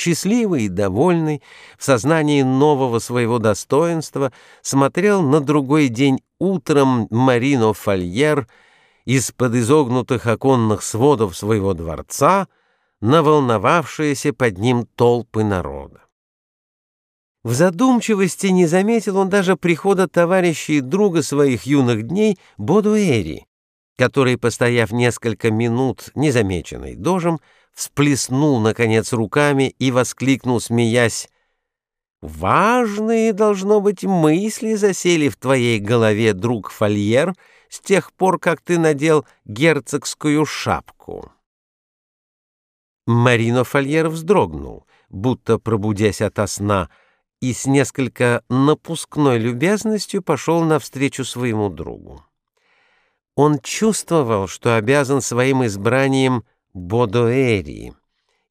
счастливый и довольный, в сознании нового своего достоинства, смотрел на другой день утром Марино Фольер из-под изогнутых оконных сводов своего дворца на волновавшиеся под ним толпы народа. В задумчивости не заметил он даже прихода товарища и друга своих юных дней Бодуэри, который, постояв несколько минут незамеченный дожем, всплеснул, наконец, руками и воскликнул, смеясь, «Важные, должно быть, мысли засели в твоей голове, друг Фольер, с тех пор, как ты надел герцогскую шапку». Марино Фольер вздрогнул, будто пробудясь ото сна, и с несколько напускной любезностью пошел навстречу своему другу. Он чувствовал, что обязан своим избранием Бодоэри,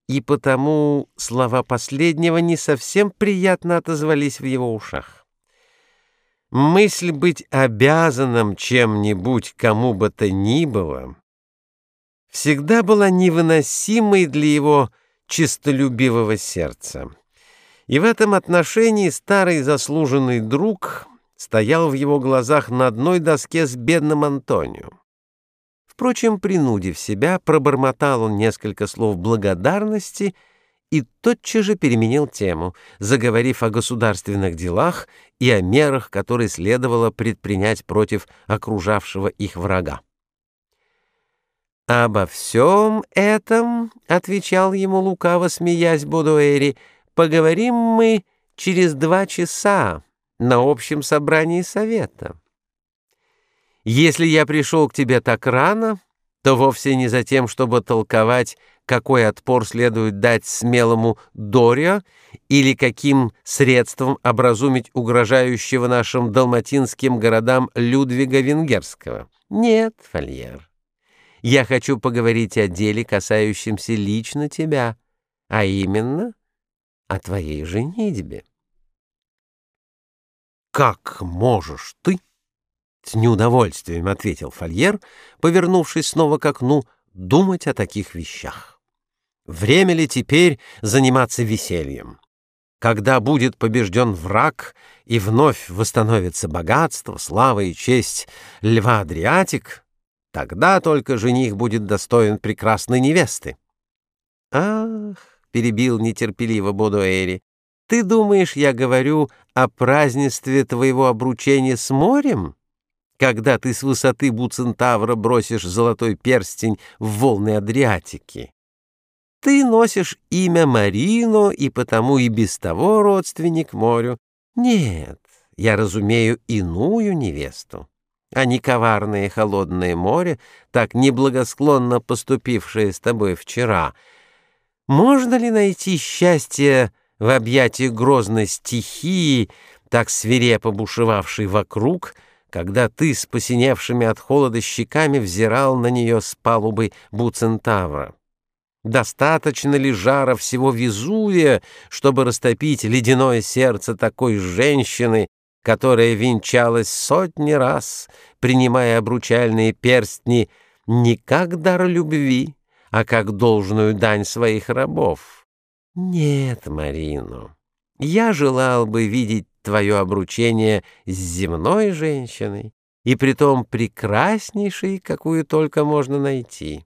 и потому слова последнего не совсем приятно отозвались в его ушах. Мысль быть обязанным чем-нибудь кому бы то ни было всегда была невыносимой для его чистолюбивого сердца. И в этом отношении старый заслуженный друг стоял в его глазах на одной доске с бедным Антонио. Впрочем, принудив себя, пробормотал он несколько слов благодарности и тотчас же переменил тему, заговорив о государственных делах и о мерах, которые следовало предпринять против окружавшего их врага. «Обо всем этом, — отвечал ему лукаво, смеясь Бодуэри, — Поговорим мы через два часа на общем собрании совета. Если я пришел к тебе так рано, то вовсе не за тем, чтобы толковать, какой отпор следует дать смелому Дорио или каким средством образумить угрожающего нашим далматинским городам Людвига Венгерского. Нет, Фольер, я хочу поговорить о деле, касающемся лично тебя, а именно о твоей женитьбе. «Как можешь ты?» — с неудовольствием ответил Фольер, повернувшись снова к окну, думать о таких вещах. «Время ли теперь заниматься весельем? Когда будет побежден враг и вновь восстановится богатство, слава и честь льва Адриатик, тогда только жених будет достоин прекрасной невесты». «Ах!» — перебил нетерпеливо Бодуэри. «Ты думаешь, я говорю о празднестве твоего обручения с морем, когда ты с высоты Буцентавра бросишь золотой перстень в волны Адриатики? Ты носишь имя Марино и потому и без того родственник морю. Нет, я разумею иную невесту, а не коварное холодное море, так неблагосклонно поступившее с тобой вчера — можно ли найти счастье в объятии грозной стихии, так свирепо бушевавшей вокруг, когда ты с посиневшими от холода щеками взирал на нее с палубы Буцентавра? Достаточно ли жара всего Везувия, чтобы растопить ледяное сердце такой женщины, которая венчалась сотни раз, принимая обручальные перстни не как дар любви, а как должную дань своих рабов. Нет, Марино, я желал бы видеть твое обручение с земной женщиной, и притом прекраснейшей, какую только можно найти.